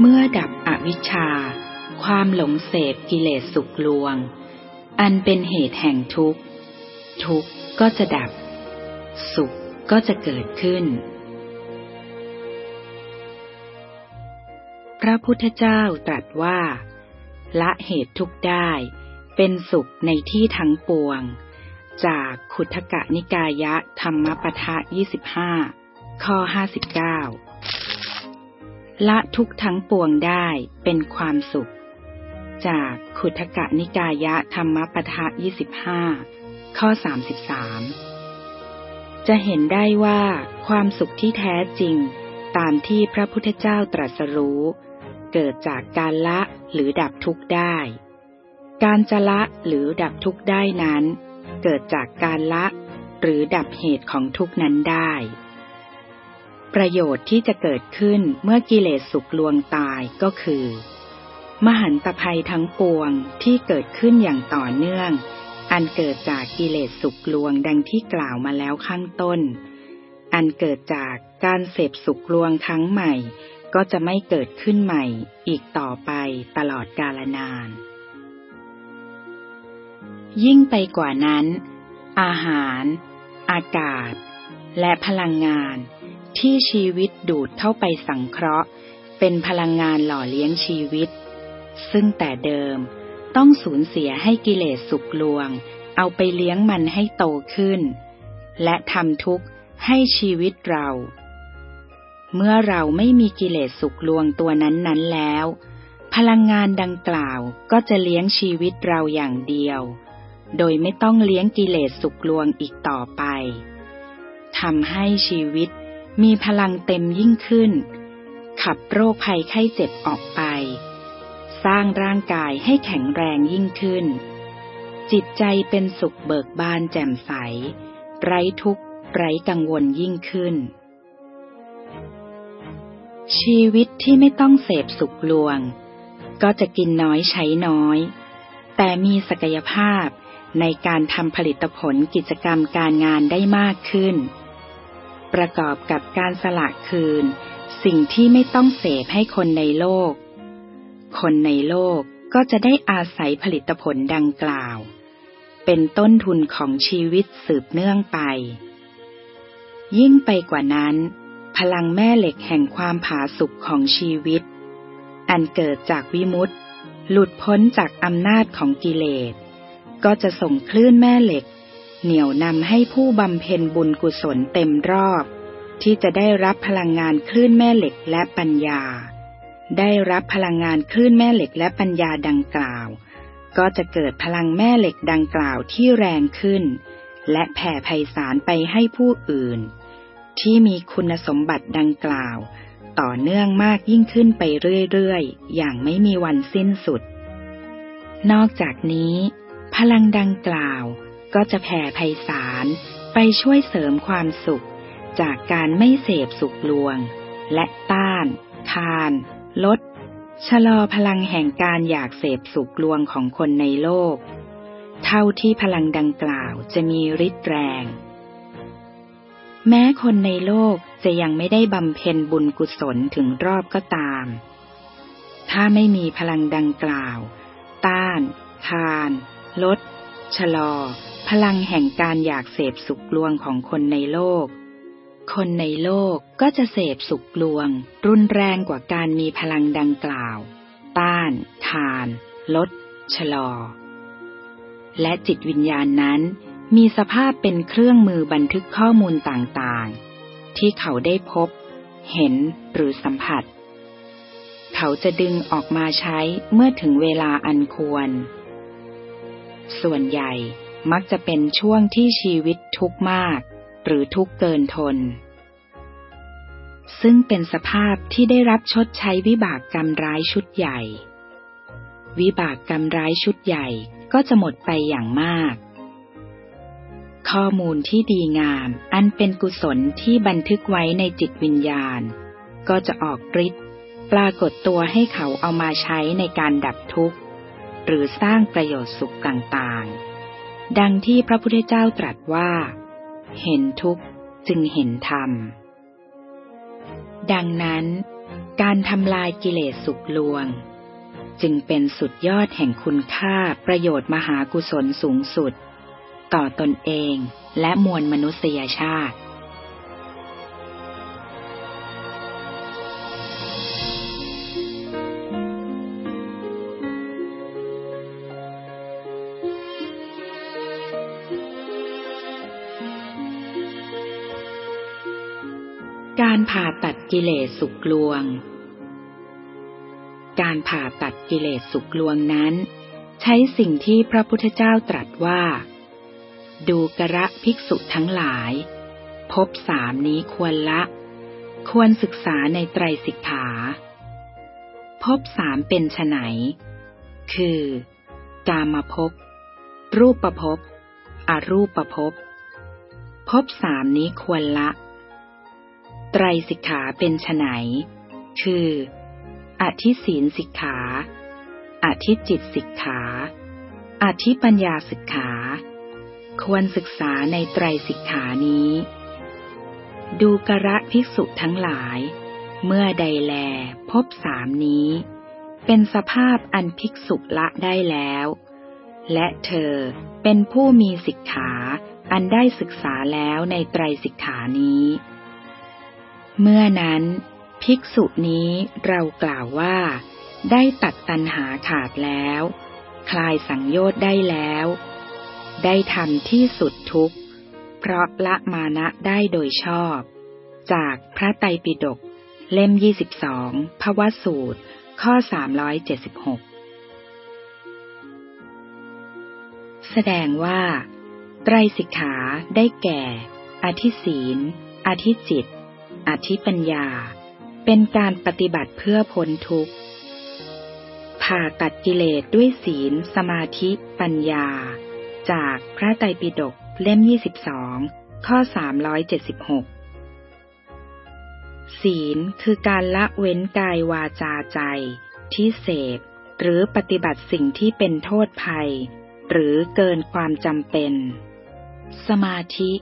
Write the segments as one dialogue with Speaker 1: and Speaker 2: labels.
Speaker 1: เมื่อดับอวิชชา ความหลงเสพกิเลสสุขลวง อันเป็นเหตุแห่งทุกข์ ทุกข์ก็จะดับ สุขก็จะเกิดขึ้น พระพุทธเจ้าตรัสว่า ละเหตุทุกข์ได้ เป็นสุขในที่ทั้งปวง จากขุทกะนิกายะธรรมปทะ25 ข้อ 59 ละทุกทั้งปวงได้เป็นความสุข จากขุทกะนิกายะธรรมปทะ25ข้อ33จะเห็นได้ว่าความสุขที่แท้จริง ตามที่พระพุทธเจ้าตรัสรู้ เกิดจากการละหรือดับทุกข์ได้ การจะละหรือดับทุกข์ได้นั้น เกิดจากการละหรือดับเหตุของทุกข์นั้นได้ ประโยชน์ที่จะเกิดขึ้นเมื่อกิเลสสุกลวงตายก็คือ มหันตภัยทั้งปวงที่เกิดขึ้นอย่างต่อเนื่อง อันเกิดจากกิเลสสุกลวงดังที่กล่าวมาแล้วข้างต้น อันเกิดจากการเสพสุกลวงครั้งใหม่ ก็จะไม่เกิดขึ้นใหม่อีกต่อไปตลอดกาลนาน ยิ่งไปกว่านั้น อาหาร อากาศ และพลังงาน ที่ชีวิตดูดเข้าไปสังเคราะห์ เป็นพลังงานหล่อเลี้ยงชีวิต ซึ่งแต่เดิมต้องสูญเสียให้กิเลสสุกลวง เอาไปเลี้ยงมันให้โตขึ้น และทำทุกข์ให้ชีวิตเรา เมื่อเราไม่มีกิเลสสุกลวงตัวนั้นๆแล้ว พลังงานดังกล่าวก็จะเลี้ยงชีวิตเราอย่างเดียว โดยไม่ต้องเลี้ยงกิเลสสุกลวงอีกต่อไปทำให้ชีวิต มีพลังเต็มยิ่งขึ้น ขับโรคภัยไข้เจ็บออกไป สร้างร่างกายให้แข็งแรงยิ่งขึ้น จิตใจเป็นสุขเบิกบานแจ่มใส ไร้ทุกข์ไร้กังวลยิ่งขึ้น ชีวิตที่ไม่ต้องเสพสุขลวง ก็จะกินน้อยใช้น้อย แต่มีศักยภาพในการทำผลิตผลกิจกรรมการงานได้มากขึ้น ประกอบกับการสละคืน สิ่งที่ไม่ต้องเสพให้คนในโลก คนในโลกก็จะได้อาศัยผลิตผลดังกล่าว เป็นต้นทุนของชีวิตสืบเนื่องไป ยิ่งไปกว่านั้น พลังแม่เหล็กแห่งความผาสุกของชีวิต อันเกิดจากวิมุตติหลุดพ้นจากอำนาจของกิเลส ก็จะส่งคลื่นแม่เหล็ก เหนี่ยวนำให้ผู้บำเพ็ญบุญกุศลเต็มรอบ ที่จะได้รับพลังงานคลื่นแม่เหล็กและปัญญา ได้รับพลังงานคลื่นแม่เหล็กและปัญญาดังกล่าว ก็จะเกิดพลังแม่เหล็กดังกล่าวที่แรงขึ้น และแผ่ไพศาลไปให้ผู้อื่น ที่มีคุณสมบัติดังกล่าว ต่อเนื่องมากยิ่งขึ้นไปเรื่อยๆ อย่างไม่มีวันสิ้นสุด นอกจากนี้ พลังดังกล่าว ก็จะแผ่ไพศาลไปช่วยเสริมความสุข จากการไม่เสพสุขลวง และต้านทาน ลด ชะลอพลังแห่งการอยากเสพสุขลวงของคนในโลก เท่าที่พลังดังกล่าวจะมีฤทธิ์แรง แม้คนในโลกจะยังไม่ได้บำเพ็ญบุญกุศลถึงรอบก็ตาม ถ้าไม่มีพลังดังกล่าว ต้าน ทาน ลด ชะลอ พลังแห่งการอยากเสพสุขลวงของคนในโลก คนในโลกก็จะเสพสุขลวง รุนแรงกว่าการมีพลังดังกล่าว ต้าน ทาน ลด ชะลอ และจิตวิญญาณนั้น มีสภาพเป็นเครื่องมือบันทึกข้อมูลต่างๆ ที่เขาได้พบ เห็นหรือสัมผัส เขาจะดึงออกมาใช้เมื่อถึงเวลาอันควร ส่วนใหญ่ มักจะเป็นช่วงที่ชีวิตทุกข์มาก หรือทุกข์เกินทน ซึ่งเป็นสภาพที่ได้รับชดใช้วิบากกรรมร้ายชุดใหญ่ วิบากกรรมร้ายชุดใหญ่ก็จะหมดไปอย่างมาก ข้อมูลที่ดีงามอันเป็นกุศลที่บันทึกไว้ในจิตวิญญาณ ก็จะออกฤทธิ์ปรากฏตัวให้เขาเอามาใช้ในการดับทุกข์ หรือสร้างประโยชน์สุขต่างๆ ดังที่พระพุทธเจ้าตรัสว่า เห็นทุกข์จึงเห็นธรรม ดังนั้น การทำลายกิเลสสุขลวง จึงเป็นสุดยอดแห่งคุณค่าประโยชน์มหากุศลสูงสุด ต่อตนเองและมวลมนุษยชาติ ผ่าตัดกิเลสสุกลวง การผ่าตัดกิเลสสุกลวงนั้น ใช้สิ่งที่พระพุทธเจ้าตรัสว่า ดูกระภิกษุทั้งหลาย พบสามนี้ควรละ ควรศึกษาในไตรสิกขาพบสามเป็นไนคือ กามภพ รูปประพบอรูปประพบ พบสามนี้ควรละ ไตรสิกขาเป็นไนคือ อธิศีลสิกขา อธิจิตสิกขา อธิปัญญาสิกขา ควรศึกษาในไตรสิกขานี้ ดูกระภิกษุทั้งหลาย เมื่อใดแลพบสามนี้ เป็นสภาพอันภิกษุละได้แล้ว และเธอเป็นผู้มีสิกขาอันได้ศึกษาแล้วในไตรสิกขานี้ เมื่อนั้น ภิกษุนี้เรากล่าวว่า ได้ตัดตัณหาขาดแล้ว คลายสังโยชน์ได้แล้ว ได้ทำที่สุดทุกข์ เพราะละมานะได้โดยชอบ จากพระไตรปิฎกเล่ม 22พระวสูตร ข้อ 376 แสดงว่า ไตรสิกขาได้แก่ อธิศีล อธิจิต อธิปัญญา เป็นการปฏิบัติเพื่อพ้นทุกข์ผ่าตัดกิเลสด้วยศีล สมาธิปัญญา จากพระไตรปิฎกเล่ม 22 ข้อ 376 ศีลคือการละเว้นกายวาจาใจ ที่เสพ หรือปฏิบัติสิ่งที่เป็นโทษภัย หรือเกินความจำเป็น สมาธิ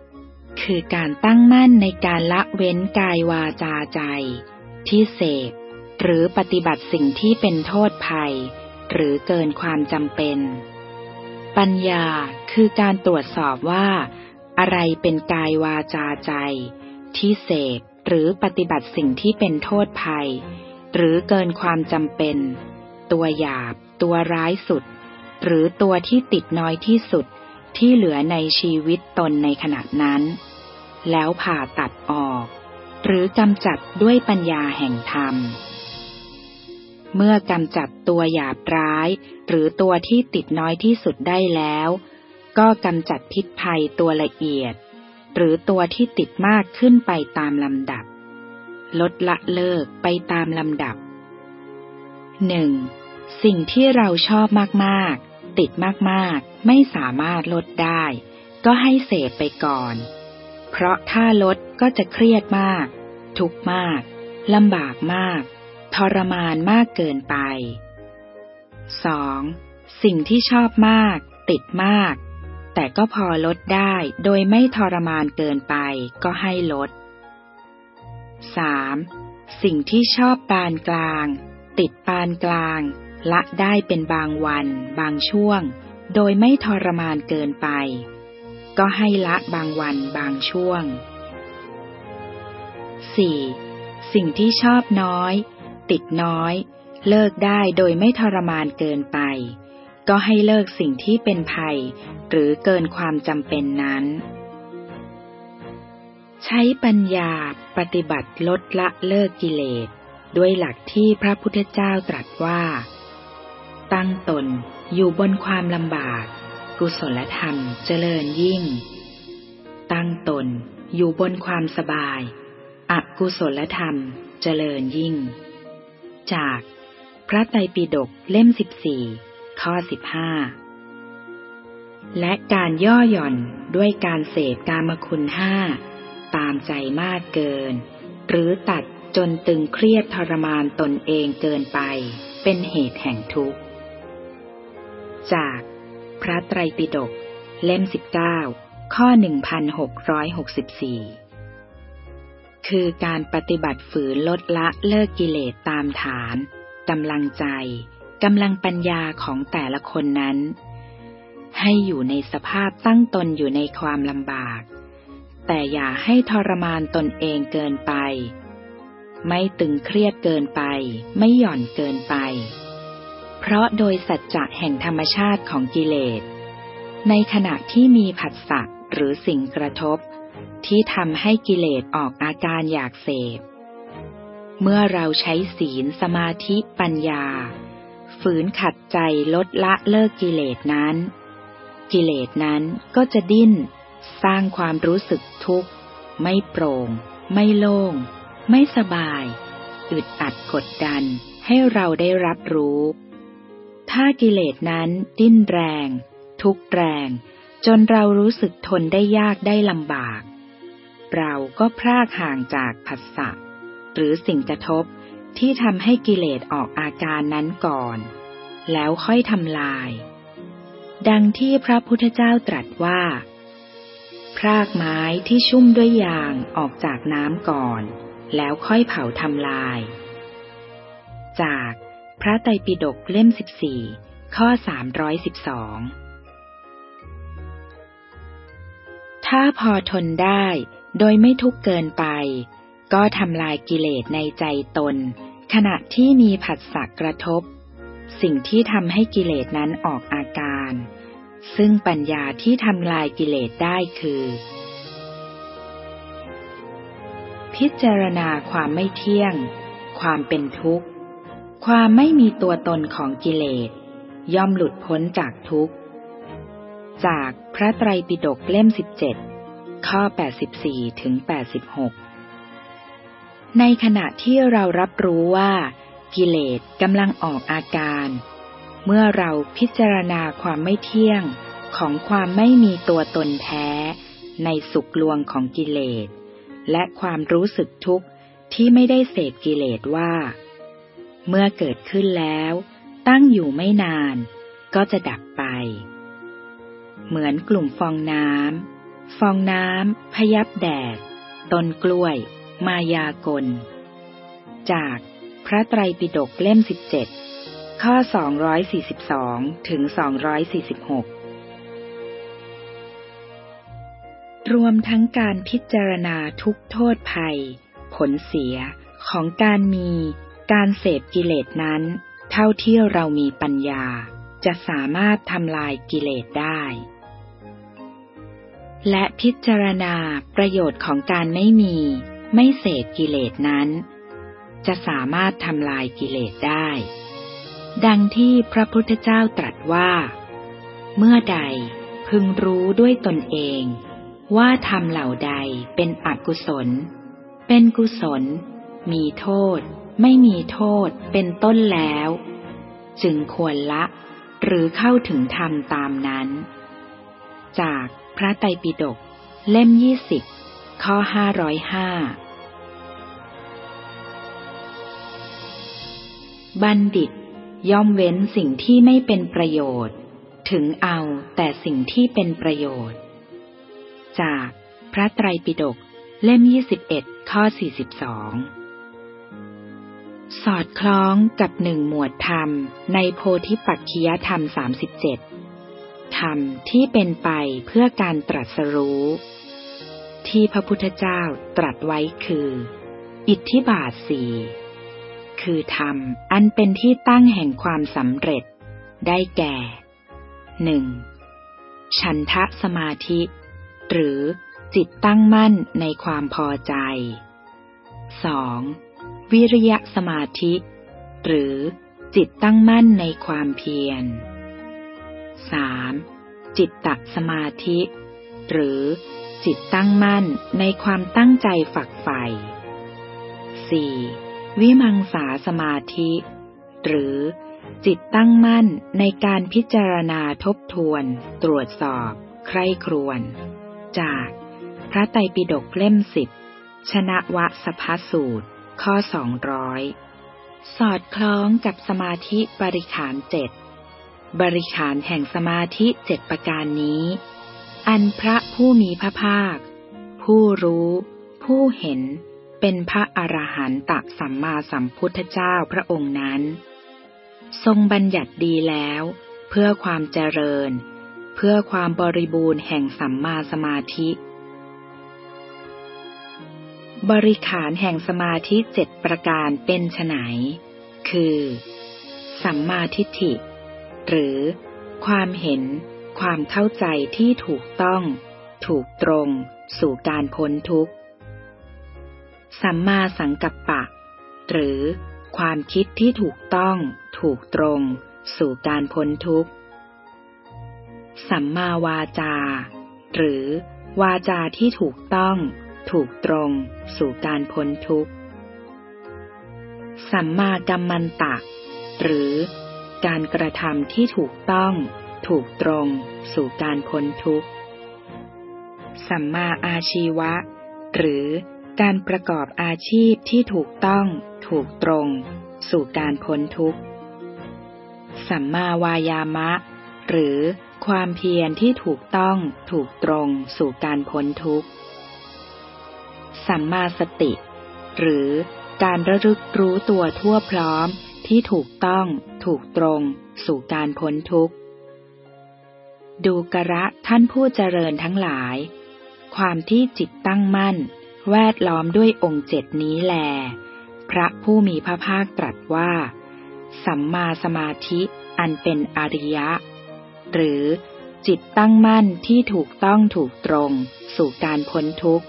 Speaker 1: คือการตั้งมั่นในการละเว้นกายวาจาใจ ที่เสพ หรือปฏิบัติสิ่งที่เป็นโทษภัย หรือเกินความจำเป็น ปัญญาคือการตรวจสอบว่า อะไรเป็นกายวาจาใจ ที่เสพหรือปฏิบัติสิ่งที่เป็นโทษภัย หรือเกินความจำเป็น ตัวหยาบ ตัวร้ายสุด หรือตัวที่ติดน้อยที่สุด ที่เหลือในชีวิตตนในขณะนั้น แล้วผ่าตัดออก หรือกำจัดด้วยปัญญาแห่งธรรม เมื่อกำจัดตัวหยาบร้าย หรือตัวที่ติดน้อยที่สุดได้แล้ว ก็กำจัดพิษภัยตัวละเอียด หรือตัวที่ติดมากขึ้นไปตามลำดับ ลดละเลิกไปตามลำดับหนึ่งสิ่งที่เราชอบมากๆ ติดมากๆ ไม่สามารถลดได้ ก็ให้เสพไปก่อน เพราะถ้าลดก็จะเครียดมาก ทุกข์มากลำบากมาก ทรมานมากเกินไป 2. สิ่งที่ชอบมาก ติดมาก แต่ก็พอลดได้โดยไม่ทรมานเกินไปก็ให้ลด 3. สิ่งที่ชอบปานกลาง ติดปานกลาง ละได้เป็นบางวัน บางช่วง โดยไม่ทรมานเกินไป ก็ให้ละบางวันบางช่วง 4. สิ่งที่ชอบน้อย ติดน้อย เลิกได้โดยไม่ทรมานเกินไป ก็ให้เลิกสิ่งที่เป็นภัย หรือเกินความจำเป็นนั้น ใช้ปัญญาปฏิบัติลดละเลิกกิเลสด้วยหลักที่พระพุทธเจ้าตรัสว่า ตั้งตนอยู่บนความลำบาก กุศลธรรมเจริญยิ่ง ตั้งตนอยู่บนความสบาย อกุศลธรรมเจริญยิ่ง จาก พระไตรปิฎกเล่มสิบสี่ข้อสิบห้าและการย่อหย่อนด้วยการเสพกามคุณห้าตามใจมากเกิน หรือตัดจนตึงเครียดทรมานตนเองเกินไป เป็นเหตุแห่งทุกข์ จากพระไตรปิฎกเล่มสิบเก้าข้อหนึ่งพันหกร้อยหกสิบสี่คือการปฏิบัติฝืนลดละเลิกกิเลสตามฐานกำลังใจกำลังปัญญาของแต่ละคนนั้น ให้อยู่ในสภาพตั้งตนอยู่ในความลำบาก แต่อย่าให้ทรมานตนเองเกินไป ไม่ตึงเครียดเกินไป ไม่หย่อนเกินไป เพราะโดยสัจจะแห่งธรรมชาติของกิเลส ในขณะที่มีผัสสะหรือสิ่งกระทบ ที่ทำให้กิเลสออกอาการอยากเสพ เมื่อเราใช้ศีลสมาธิปัญญา ฝืนขัดใจลดละเลิกกิเลสนั้น กิเลสนั้นก็จะดิ้น สร้างความรู้สึกทุกข์ ไม่โปร่ง ไม่โล่ง ไม่สบาย อึดอัดกดดันให้เราได้รับรู้ ถ้ากิเลสนั้นดิ้นแรง ทุกแรง จนเรารู้สึกทนได้ยากได้ลำบาก เราก็พรากห่างจากผัสสะหรือสิ่งกระทบที่ทำให้กิเลสออกอาการนั้นก่อน แล้วค่อยทำลาย ดังที่พระพุทธเจ้าตรัสว่า พรากไม้ที่ชุ่มด้วยยางออกจากน้ำก่อน แล้วค่อยเผาทำลาย จาก พระไตรปิฎกเล่ม 14 ข้อ 312 ถ้าพอทนได้โดยไม่ทุกเกินไป ก็ทำลายกิเลสในใจตน ขณะที่มีผัสสะกระทบ สิ่งที่ทำให้กิเลสนั้นออกอาการ ซึ่งปัญญาที่ทำลายกิเลสได้คือ พิจารณาความไม่เที่ยง ความเป็นทุกข์ ความไม่มีตัวตนของกิเลส ย่อมหลุดพ้นจากทุกข์ จากพระไตรปิฎกเล่ม 17 ข้อ 84 ถึง 86 ในขณะที่เรารับรู้ว่า กิเลสกำลังออกอาการ เมื่อเราพิจารณาความไม่เที่ยงของความไม่มีตัวตนแท้ ในสุขลวงของกิเลส และความรู้สึกทุกข์ที่ไม่ได้เสพกิเลสว่า เมื่อเกิดขึ้นแล้ว ตั้งอยู่ไม่นานก็จะดับไป เหมือนกลุ่มฟองน้ำ ฟองน้ำพยับแดด ต้นกล้วย มายากล จากพระไตรปิฎกเล่ม 17 ข้อ 242 ถึง 246 รวมทั้งการพิจารณาทุกโทษภัย ผลเสียของการมี การเสพกิเลสนั้น เท่าที่เรามีปัญญา จะสามารถทำลายกิเลสได้ และพิจารณาประโยชน์ของการไม่มี ไม่เสพกิเลสนั้น จะสามารถทำลายกิเลสได้ ดังที่พระพุทธเจ้าตรัสว่า เมื่อใดพึงรู้ด้วยตนเอง ว่าทำเหล่าใดเป็นอกุศล เป็นกุศล มีโทษ ไม่มีโทษเป็นต้นแล้ว จึงควรละหรือเข้าถึงธรรมตามนั้น จากพระไตรปิฎกเล่มยี่สิบข้อห้าร้อยห้าบัณฑิตย่อมเว้นสิ่งที่ไม่เป็นประโยชน์ ถึงเอาแต่สิ่งที่เป็นประโยชน์ จากพระไตรปิฎกเล่มยี่สิบเอ็ดข้อสี่สิบสอง สอดคล้องกับหนึ่งหมวดธรรมในโพธิปักคียธรรมสามสิบเจ็ดธรรมที่เป็นไปเพื่อการตรัสรู้ ที่พระพุทธเจ้าตรัสไว้คือ อิทธิบาทสี่คือธรรมอันเป็นที่ตั้งแห่งความสำเร็จ ได้แก่หนึ่งฉันทะสมาธิ หรือจิตตั้งมั่นในความพอใจ 2. วิริยะสมาธิ หรือจิตตั้งมั่นในความเพียร 3. จิตตสมาธิ หรือจิตตั้งมั่นในความตั้งใจฝักใฝ่ 4. วิมังสาสมาธิ หรือจิตตั้งมั่นในการพิจารณาทบทวน ตรวจสอบ ใคร่ครวญจากพระไตรปิฎกเล่มสิบชนะวะสภสูตร ข้อสองร้อยสอดคล้องกับสมาธิบริขารเจ็ดบริขารแห่งสมาธิเจ็ดประการนี้ อันพระผู้มีพระภาค ผู้รู้ ผู้เห็นเเป็นพระอรหันตสัมมาสัมพุทธเจ้าพระองค์นั้น ทรงบัญญัติดีแล้ว เพื่อความเจริญ เพื่อความบริบูรณ์แห่งสัมมาสมาธิ บริขารแห่งสมาธิเจ็ดประการเป็นไนคือ สัมมาทิฏฐิ หรือ ความเห็น ความเข้าใจที่ถูกต้อง ถูกตรง สู่การพ้นทุกข์ สัมมาสังกัปปะ หรือ ความคิดที่ถูกต้อง ถูกตรง สู่การพ้นทุกข์ สัมมาวาจา หรือ วาจาที่ถูกต้อง ถูกตรงสู่การพ้นทุกข์ สัมมากัมมันตะ หรือการกระทำที่ถูกต้อง ถูกตรงสู่การพ้นทุกข์ สัมมาอาชีวะ หรือการประกอบอาชีพที่ถูกต้อง ถูกตรง สู่การพ้นทุกข์ สัมมาวายามะ หรือความเพียรที่ถูกต้อง ถูกตรง สู่การพ้นทุกข์ สัมมาสติ หรือการระลึกรู้ตัวทั่วพร้อมที่ถูกต้องถูกตรง สู่การพ้นทุกข์ ดูกระท่านผู้เจริญทั้งหลาย ความที่จิตตั้งมั่น แวดล้อมด้วยองค์เจ็ดนี้แล พระผู้มีพระภาคตรัสว่า สัมมาสมาธิอันเป็นอริยะ หรือจิตตั้งมั่นที่ถูกต้องถูกตรง สู่การพ้นทุกข์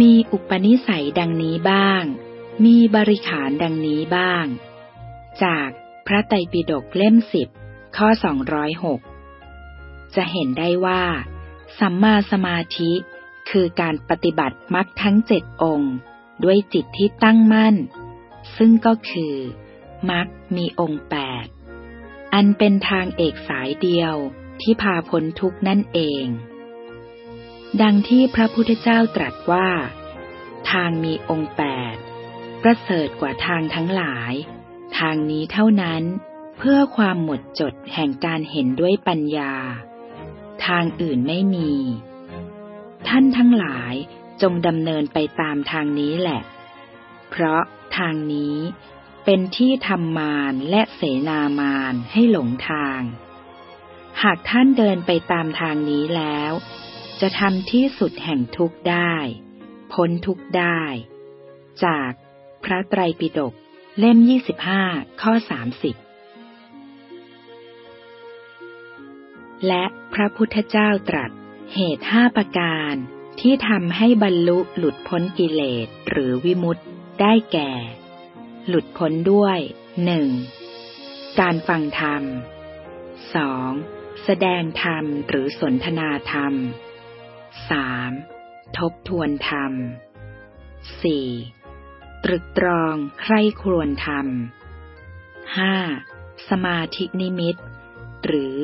Speaker 1: มีอุปนิสัยดังนี้บ้าง มีบริขารดังนี้บ้าง จากพระไตรปิฎกเล่มสิบข้อสองร้อยหกจะเห็นได้ว่า สัมมาสมาธิคือการปฏิบัติมรรคทั้งเจ็ดองค์ ด้วยจิตที่ตั้งมั่น ซึ่งก็คือมรรคมีองค์แปดอันเป็นทางเอกสายเดียวที่พาพ้นทุกนั่นเอง ดังที่พระพุทธเจ้าตรัสว่า ทางมีองค์แปดประเสริฐกว่าทางทั้งหลาย ทางนี้เท่านั้นเพื่อความหมดจดแห่งการเห็นด้วยปัญญา ทางอื่นไม่มี ท่านทั้งหลายจงดำเนินไปตามทางนี้แหละ เพราะทางนี้เป็นที่ทำมารและเสนามารให้หลงทาง หากท่านเดินไปตามทางนี้แล้ว จะทำที่สุดแห่งทุกข์ได้ พ้นทุกข์ได้ จากพระไตรปิฎกเล่มยี่สิบห้าข้อสามสิบและพระพุทธเจ้าตรัสเหตุห้าประการที่ทำให้บรรลุหลุดพ้นกิเลสหรือวิมุตต์ได้แก่ หลุดพ้นด้วยหนึ่งการฟังธรรมสองแสดงธรรมหรือสนทนาธรรม สามทบทวนธรรมสี่ตรึกตรองใคร่ครวญธรรม 5. สมาธินิมิต หรือ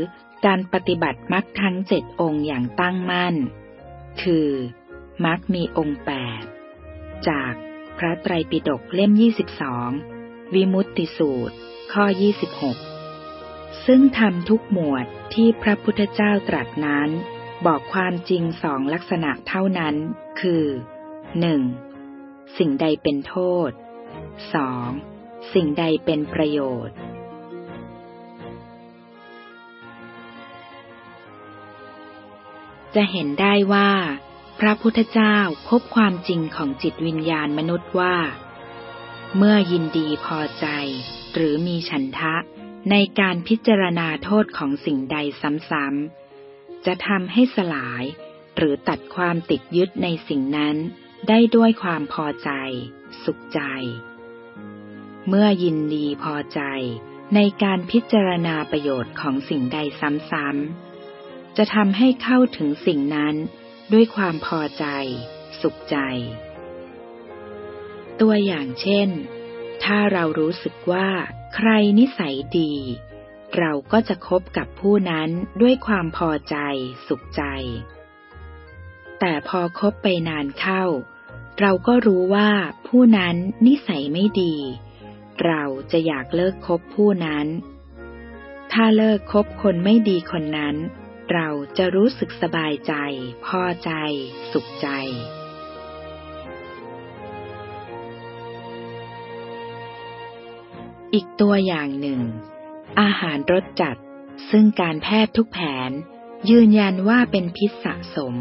Speaker 1: การปฏิบัติมรรคทั้งเจ็ดองค์อย่างตั้งมั่น คือมรรคมีองค์แปดจากพระไตรปิฎกเล่ม 22 วิมุตติสูตร ข้อ 26 ซึ่งทำทุกหมวดที่พระพุทธเจ้าตรัสนั้น บอกความจริงสองลักษณะเท่านั้น คือ 1. สิ่งใดเป็นโทษ 2. สิ่งใดเป็นประโยชน์จะเห็นได้ว่า พระพุทธเจ้าพบความจริงของจิตวิญญาณมนุษย์ว่า เมื่อยินดีพอใจ หรือมีฉันทะในการพิจารณาโทษของสิ่งใดซ้ำๆ จะทำให้สลาย หรือตัดความติดยึดในสิ่งนั้น ได้ด้วยความพอใจ สุขใจ เมื่อยินดีพอใจในการพิจารณาประโยชน์ของสิ่งใดซ้ำๆ จะทำให้เข้าถึงสิ่งนั้นด้วยความพอใจ สุขใจ ตัวอย่างเช่น ถ้าเรารู้สึกว่าใครนิสัยดี เราก็จะคบกับผู้นั้นด้วยความพอใจสุขใจ แต่พอคบไปนานเข้า เราก็รู้ว่าผู้นั้นนิสัยไม่ดี เราจะอยากเลิกคบผู้นั้น ถ้าเลิกคบคนไม่ดีคนนั้น เราจะรู้สึกสบายใจ พอใจ สุขใจอีกตัวอย่างหนึ่ง อาหารรสจัด ซึ่งการแพทย์ทุกแผน ยืนยันว่าเป็นพิษสะสม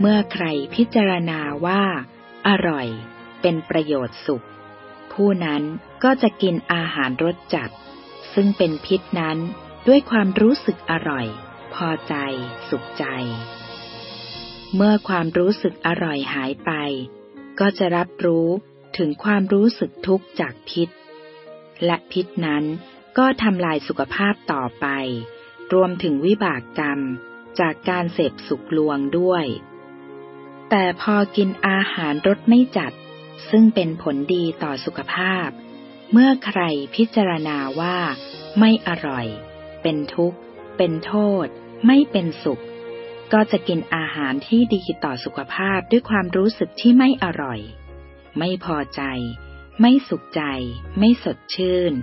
Speaker 1: เมื่อใครพิจารณาว่า อร่อย เป็นประโยชน์สุข ผู้นั้นก็จะกินอาหารรสจัด ซึ่งเป็นพิษนั้นด้วยความรู้สึกอร่อย พอใจ สุขใจ เมื่อความรู้สึกอร่อยหายไป ก็จะรับรู้ถึงความรู้สึกทุกข์จากพิษ และพิษนั้น ก็ทำลายสุขภาพต่อไป รวมถึงวิบากกรรมจากการเสพสุขลวงด้วย แต่พอกินอาหารรสไม่จัด ซึ่งเป็นผลดีต่อสุขภาพ เมื่อใครพิจารณาว่า ไม่อร่อย เป็นทุกข์ เป็นโทษ ไม่เป็นสุข ก็จะกินอาหารที่ดีต่อสุขภาพด้วยความรู้สึกที่ไม่อร่อย ไม่พอใจ ไม่สุขใจ ไม่สดชื่น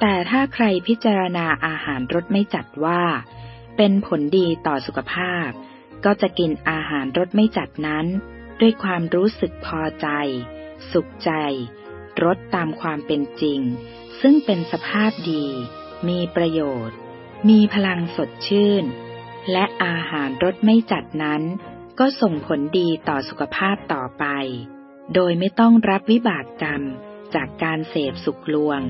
Speaker 1: แต่ถ้าใครพิจารณาอาหารรสไม่จัดว่า เป็นผลดีต่อสุขภาพ ก็จะกินอาหารรสไม่จัดนั้น ด้วยความรู้สึกพอใจ สุขใจรสตามความเป็นจริง ซึ่งเป็นสภาพดี มีประโยชน์ มีพลังสดชื่น และอาหารรสไม่จัดนั้น ก็ส่งผลดีต่อสุขภาพต่อไป โดยไม่ต้องรับวิบากกรรมจากการเสพสุขลวง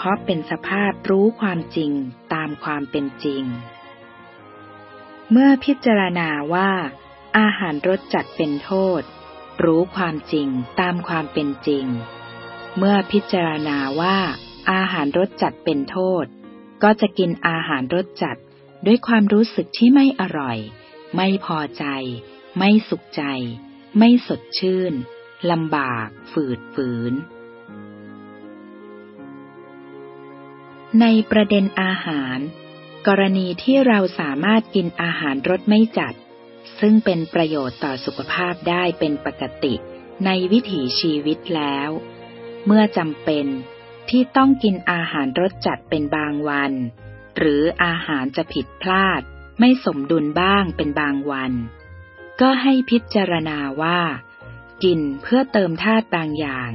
Speaker 1: เพราะเป็นสภาพรู้ความจริงตามความเป็นจริง เมื่อพิจารณาว่า อาหารรสจัดเป็นโทษ รู้ความจริงตามความเป็นจริง เมื่อพิจารณาว่า อาหารรสจัดเป็นโทษ ก็จะกินอาหารรสจัดด้วยความรู้สึกที่ไม่อร่อย ไม่พอใจ ไม่สุขใจ ไม่สดชื่นลำบาก ฝืดฝืน ในประเด็นอาหาร กรณีที่เราสามารถกินอาหารรสไม่จัด ซึ่งเป็นประโยชน์ต่อสุขภาพได้เป็นปกติในวิถีชีวิตแล้ว เมื่อจำเป็นที่ต้องกินอาหารรสจัดเป็นบางวัน หรืออาหารจะผิดพลาด ไม่สมดุลบ้างเป็นบางวัน ก็ให้พิจารณาว่า กินเพื่อเติมธาตุบางอย่าง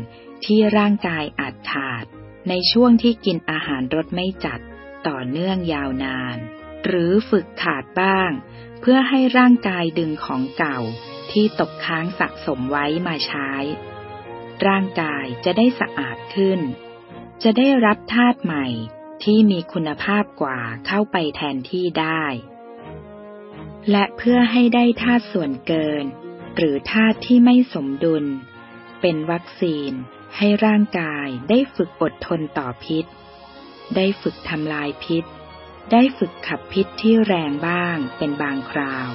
Speaker 1: ที่ร่างกายอาจขาด ในช่วงที่กินอาหารรสไม่จัดต่อเนื่องยาวนาน หรือฝึกขาดบ้าง เพื่อให้ร่างกายดึงของเก่าที่ตกค้างสะสมไว้มาใช้ ร่างกายจะได้สะอาดขึ้น จะได้รับธาตุใหม่ที่มีคุณภาพกว่าเข้าไปแทนที่ได้ และเพื่อให้ได้ธาตุส่วนเกิน หรือธาตุที่ไม่สมดุล เป็นวัคซีน ให้ร่างกายได้ฝึกอดทนต่อพิษ ได้ฝึกทำลายพิษ ได้ฝึกขับพิษที่แรงบ้างเป็นบางคราว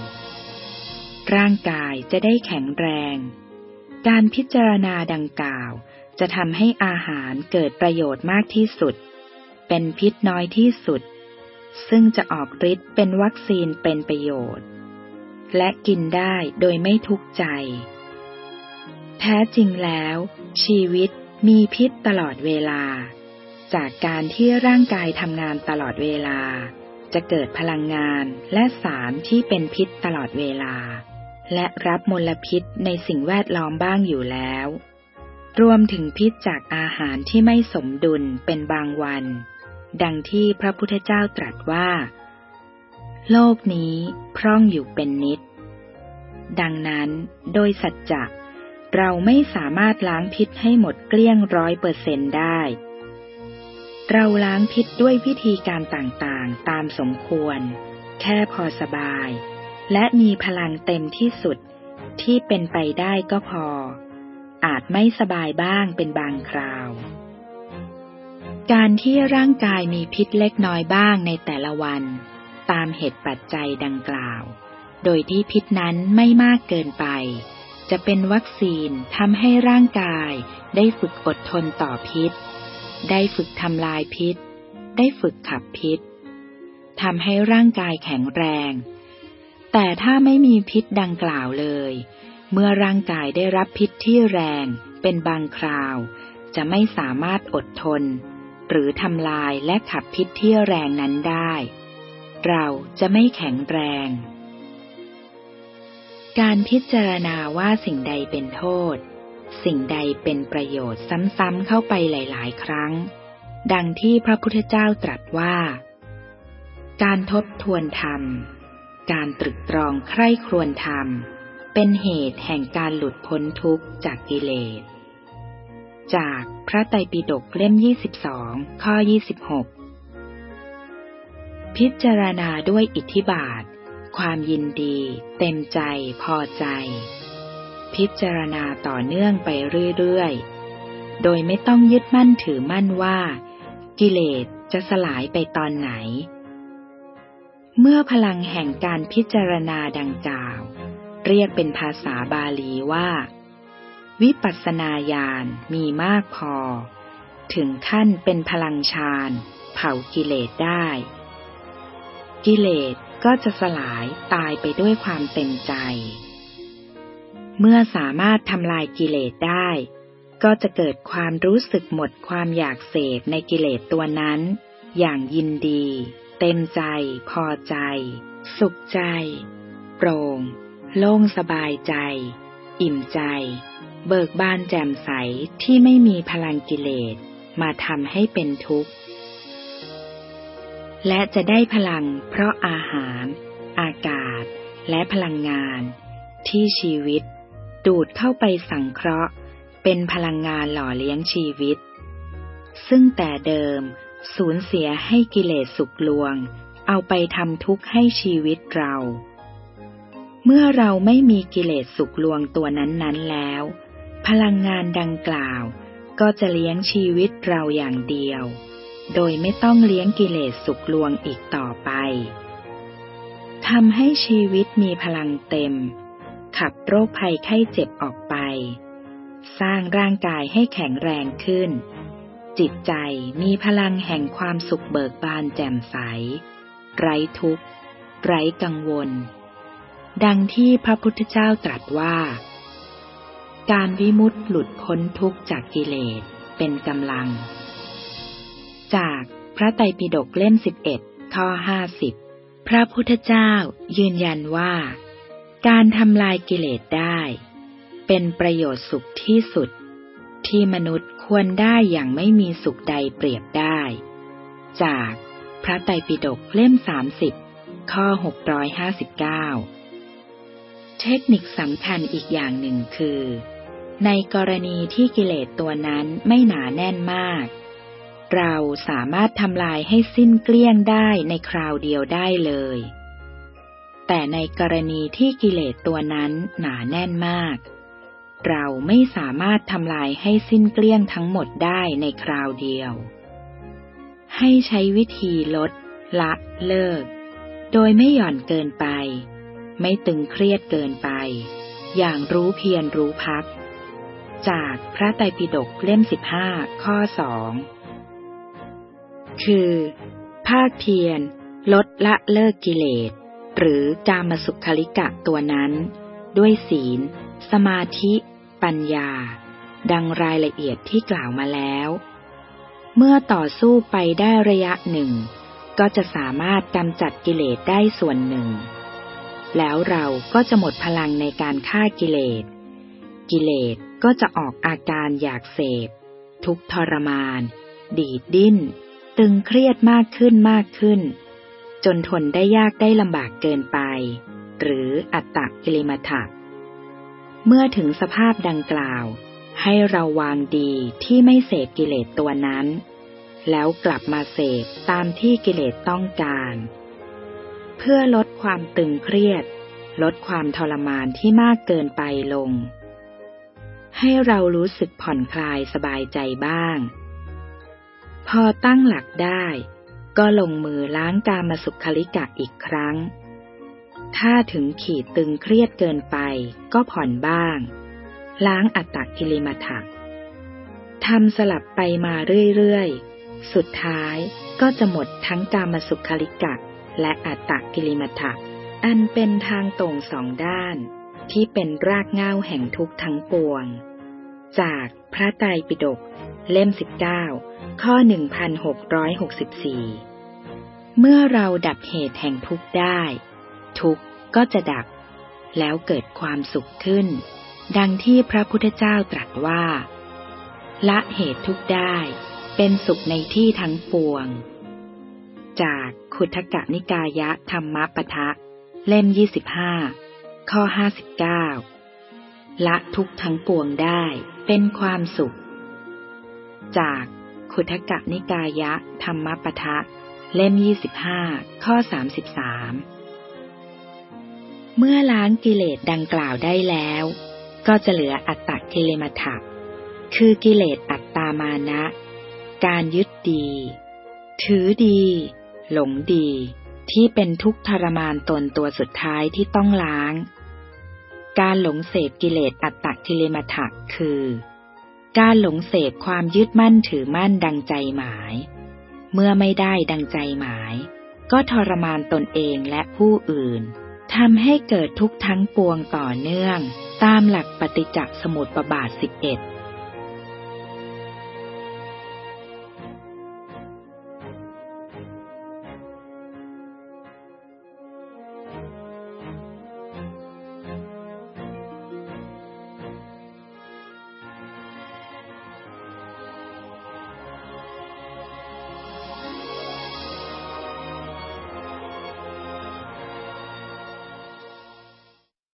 Speaker 1: ร่างกายจะได้แข็งแรง การพิจารณาดังกล่าวจะทำให้อาหารเกิดประโยชน์มากที่สุด เป็นพิษน้อยที่สุด ซึ่งจะออกฤทธิ์เป็นวัคซีนเป็นประโยชน์ และกินได้โดยไม่ทุกข์ใจ แท้จริงแล้ว ชีวิตมีพิษตลอดเวลา จากการที่ร่างกายทำงานตลอดเวลา จะเกิดพลังงานและสารที่เป็นพิษตลอดเวลา และรับมลพิษในสิ่งแวดล้อมบ้างอยู่แล้ว รวมถึงพิษจากอาหารที่ไม่สมดุลเป็นบางวัน ดังที่พระพุทธเจ้าตรัสว่า โลกนี้พร่องอยู่เป็นนิด ดังนั้นโดยสัจจะ เราไม่สามารถล้างพิษให้หมดเกลี้ยงร้อยเปอร์เซนได้ เราล้างพิษด้วยวิธีการต่างๆ ตามสมควร แค่พอสบาย และมีพลังเต็มที่สุดที่เป็นไปได้ก็พอ อาจไม่สบายบ้างเป็นบางคราว การที่ร่างกายมีพิษเล็กน้อยบ้างในแต่ละวัน ตามเหตุปัจจัยดังกล่าว โดยที่พิษนั้นไม่มากเกินไป จะเป็นวัคซีนทำให้ร่างกายได้ฝึกอดทนต่อพิษ ได้ฝึกทำลายพิษ ได้ฝึกขับพิษทำให้ร่างกายแข็งแรง แต่ถ้าไม่มีพิษดังกล่าวเลย เมื่อร่างกายได้รับพิษที่แรงเป็นบางคราว จะไม่สามารถอดทน หรือทำลายและขับพิษที่แรงนั้นได้ เราจะไม่แข็งแรง การพิจารณาว่าสิ่งใดเป็นโทษ สิ่งใดเป็นประโยชน์ซ้ำๆเข้าไปหลาย ๆ ครั้ง ดังที่พระพุทธเจ้าตรัสว่า การทบทวนธรรม การตรึกตรองใคร่ครวญธรรม เป็นเหตุแห่งการหลุดพ้นทุกข์จากกิเลส จากพระไตรปิฎกเล่ม 22 ข้อ 26 พิจารณาด้วยอิทธิบาท ความยินดี เต็มใจพอใจ พิจารณาต่อเนื่องไปเรื่อยๆ โดยไม่ต้องยึดมั่นถือมั่นว่า กิเลสจะสลายไปตอนไหน เมื่อพลังแห่งการพิจารณาดังกล่าว เรียกเป็นภาษาบาลีว่า วิปัสสนาญาณมีมากพอ ถึงขั้นเป็นพลังฌานเผากิเลสได้ กิเลส ก็จะสลายตายไปด้วยความเต็มใจ เมื่อสามารถทำลายกิเลสได้ ก็จะเกิดความรู้สึกหมดความอยากเสพในกิเลสตัวนั้น อย่างยินดี เต็มใจ พอใจ สุขใจ โปร่ง โล่งสบายใจ อิ่มใจ เบิกบานแจ่มใสที่ไม่มีพลังกิเลสมาทำให้เป็นทุกข์ และจะได้พลังเพราะอาหาร อากาศ และพลังงาน ที่ชีวิต ดูดเข้าไปสังเคราะห์ เป็นพลังงานหล่อเลี้ยงชีวิต ซึ่งแต่เดิม สูญเสียให้กิเลสสุกลวง เอาไปทำทุกข์ให้ชีวิตเรา เมื่อเราไม่มีกิเลสสุกลวงตัวนั้นๆแล้ว พลังงานดังกล่าว ก็จะเลี้ยงชีวิตเราอย่างเดียว โดยไม่ต้องเลี้ยงกิเลสสุกลวงอีกต่อไปทำให้ชีวิตมีพลังเต็ม ขับโรคภัยไข้เจ็บออกไป สร้างร่างกายให้แข็งแรงขึ้น จิตใจมีพลังแห่งความสุขเบิกบานแจ่มใส ไร้ทุกข์ ไร้กังวล ดังที่พระพุทธเจ้าตรัสว่า การวิมุตติหลุดพ้นทุกข์จากกิเลสเป็นกำลัง จากพระไตรปิฎกเล่มสิบเอ็ดข้อห้าสิบพระพุทธเจ้ายืนยันว่า การทำลายกิเลสได้ เป็นประโยชน์สุขที่สุด ที่มนุษย์ควรได้อย่างไม่มีสุขใดเปรียบได้ จากพระไตรปิฎกเล่มสามสิบข้อหกร้อยห้าสิบเก้าเทคนิคสำคัญอีกอย่างหนึ่งคือ ในกรณีที่กิเลสตัวนั้นไม่หนาแน่นมาก เราสามารถทำลายให้สิ้นเกลี้ยงได้ในคราวเดียวได้เลย แต่ในกรณีที่กิเลสตัวนั้นหนาแน่นมาก เราไม่สามารถทำลายให้สิ้นเกลี้ยงทั้งหมดได้ในคราวเดียว ให้ใช้วิธีลด ละเลิก โดยไม่หย่อนเกินไป ไม่ตึงเครียดเกินไป อย่างรู้เพียรรู้พัก จากพระไตรปิฎกเล่มสิบห้าข้อสอง คือ ภาคเพียรลดละเลิกกิเลส หรือกามสุขลิกะตัวนั้น ด้วยศีล สมาธิ ปัญญา ดังรายละเอียดที่กล่าวมาแล้ว เมื่อต่อสู้ไปได้ระยะหนึ่ง ก็จะสามารถกำจัดกิเลสได้ส่วนหนึ่ง แล้วเราก็จะหมดพลังในการฆ่ากิเลส กิเลสก็จะออกอาการอยากเสพ ทุกทรมาน ดีดดิ้น ตึงเครียดมากขึ้นมากขึ้น จนทนได้ยากได้ลำบากเกินไป หรืออัตตะกิลิมัฐเมื่อถึงสภาพดังกล่าว ให้เราวางดีที่ไม่เสพกิเลสตัวนั้น แล้วกลับมาเสพตามที่กิเลสต้องการ เพื่อลดความตึงเครียด ลดความทรมานที่มากเกินไปลง ให้เรารู้สึกผ่อนคลายสบายใจบ้าง พอตั้งหลักได้ ก็ลงมือล้างกามสุขลิกะอีกครั้ง ถ้าถึงขีดตึงเครียดเกินไปก็ผ่อนบ้าง ล้างอัตตกิลิมัถักทำสลับไปมาเรื่อยๆ สุดท้ายก็จะหมดทั้งกามสุขัลลิกะ และอัตตกิลิมัถักอันเป็นทางตรงสองด้าน ที่เป็นรากเหง้าแห่งทุกข์ทั้งปวง จากพระไตรปิฎก เล่มสิบเก้าข้อหนึ่งพันหกร้อยหกสิบสี่เมื่อเราดับเหตุแห่งทุกข์ได้ ทุกข์ก็จะดับ แล้วเกิดความสุขขึ้น ดังที่พระพุทธเจ้าตรัสว่า ละเหตุทุกข์ได้ เป็นสุขในที่ทั้งปวง จากขุทกะนิกายะธรรมปทะ เล่ม 25 ข้อ 59 ละทุกทั้งปวงได้เป็นความสุข จากขุทกะนิกายะธรรมปทะ เล่ม 25 ข้อ 33 เมื่อล้างกิเลสดังกล่าวได้แล้ว ก็จะเหลืออัตตกิเลมัฏฐะคือกิเลสอัตตามานะ การยึดดี ถือดี หลงดี ที่เป็นทุกข์ทรมานตนตัวสุดท้ายที่ต้องล้าง การหลงเสพกิเลสอัตตกิเลมัฏฐะคือ การหลงเสพความยึดมั่นถือมั่นดังใจหมาย เมื่อไม่ได้ดังใจหมาย ก็ทรมานตนเองและผู้อื่นทำให้เกิดทุกข์ทั้งปวงต่อเนื่อง ตามหลักปฏิจจสมุปบาทสิบเอ็ด